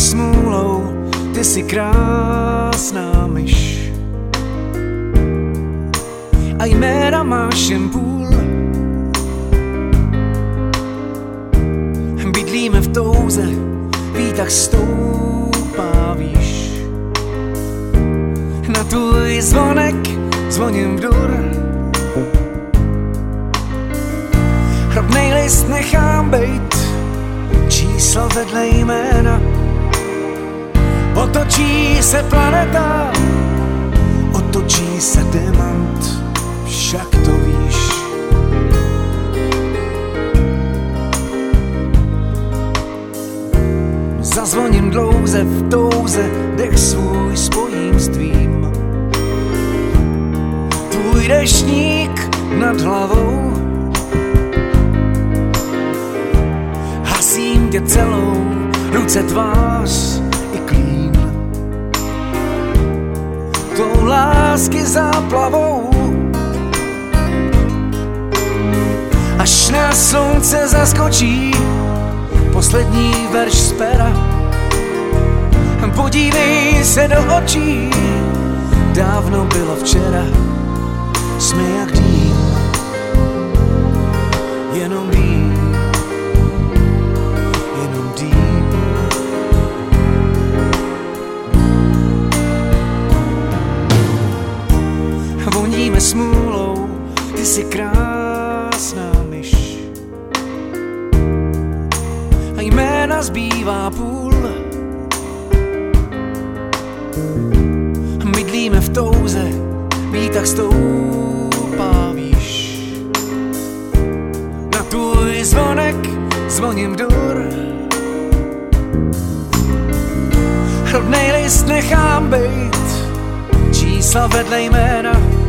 smůlou, ty jsi krásná myš. A jména máš jen půl. Bydlíme v touze, výtah stoupá výš. Na tvůj zvonek zvoním v dur. Hrobnej list nechám bejt, číslo vedle jména. Otočí se planeta, otočí se demant, však to víš. Zazvoním dlouze v touze, dech svůj spojím s tvým. Tvůj dešník nad hlavou Hasím tě celou, ruce tvář Tou lásky záplavou. Až na slunce zaskočí poslední verš z pera. Podívej se do očí, dávno bylo včera, jsme jak dým, Voníme smůlou, ty jsi krásná myš. A jména zbývá půl. Mydlíme v touze, výtah stoupá výš. Na tvůj zvonek zvoním dur. Hrobnej list nechám bejt, čísla vedle jména.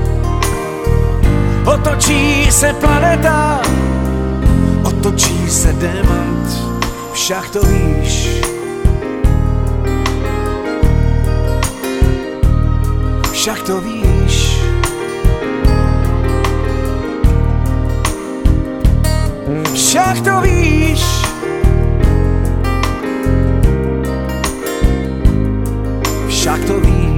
Otočí se planeta, otočí se demant, však to víš. Však to víš. Však to víš. Však to víš.